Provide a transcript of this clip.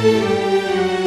Música